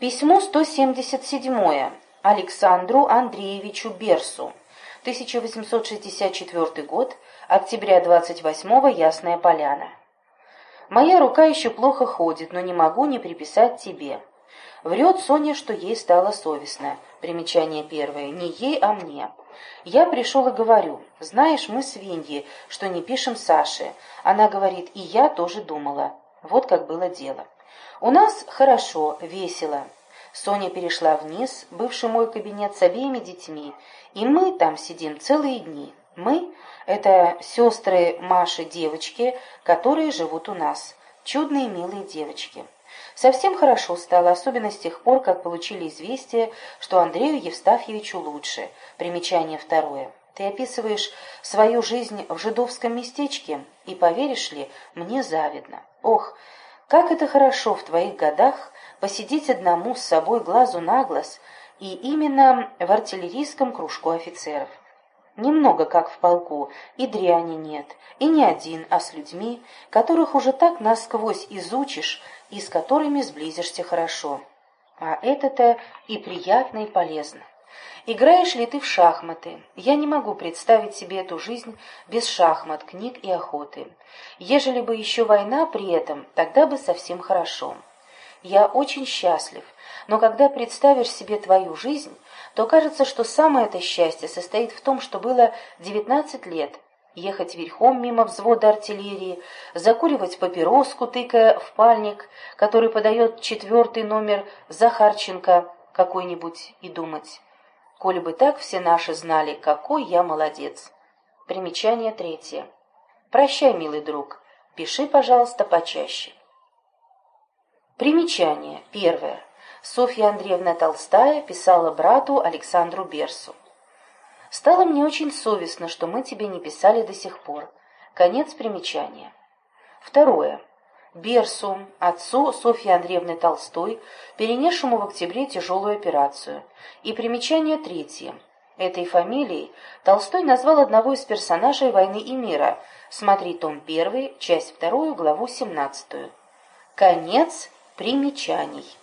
Письмо 177. Александру Андреевичу Берсу. 1864 год. Октября 28 Ясная Поляна. Моя рука еще плохо ходит, но не могу не приписать тебе. Врет Соня, что ей стало совестно. Примечание первое. Не ей, а мне. Я пришел и говорю, знаешь, мы свиньи, что не пишем Саше. Она говорит, и я тоже думала. Вот как было дело. У нас хорошо, весело. Соня перешла вниз, бывший мой кабинет с обеими детьми, и мы там сидим целые дни. Мы — это сестры Маши девочки, которые живут у нас. Чудные милые девочки. Совсем хорошо стало, особенно с тех пор, как получили известие, что Андрею Евстафьевичу лучше. Примечание второе. Ты описываешь свою жизнь в жидовском местечке, и, поверишь ли, мне завидно. Ох, как это хорошо в твоих годах посидеть одному с собой глазу на глаз, и именно в артиллерийском кружку офицеров. Немного как в полку, и дряни нет, и не один, а с людьми, которых уже так насквозь изучишь и с которыми сблизишься хорошо. А это-то и приятно, и полезно. Играешь ли ты в шахматы? Я не могу представить себе эту жизнь без шахмат, книг и охоты. Ежели бы еще война при этом, тогда бы совсем хорошо. Я очень счастлив, но когда представишь себе твою жизнь, то кажется, что самое это счастье состоит в том, что было 19 лет, ехать верхом мимо взвода артиллерии, закуривать папироску, тыкая в пальник, который подает четвертый номер Захарченко какой-нибудь, и думать Коли бы так все наши знали, какой я молодец. Примечание третье. Прощай, милый друг. Пиши, пожалуйста, почаще. Примечание. Первое. Софья Андреевна Толстая писала брату Александру Берсу. «Стало мне очень совестно, что мы тебе не писали до сих пор. Конец примечания». Второе. Берсу, отцу Софьи Андреевны Толстой, перенесшему в октябре тяжелую операцию. И примечание третье. Этой фамилией Толстой назвал одного из персонажей «Войны и мира». Смотри том 1, часть 2, главу 17. Конец примечаний.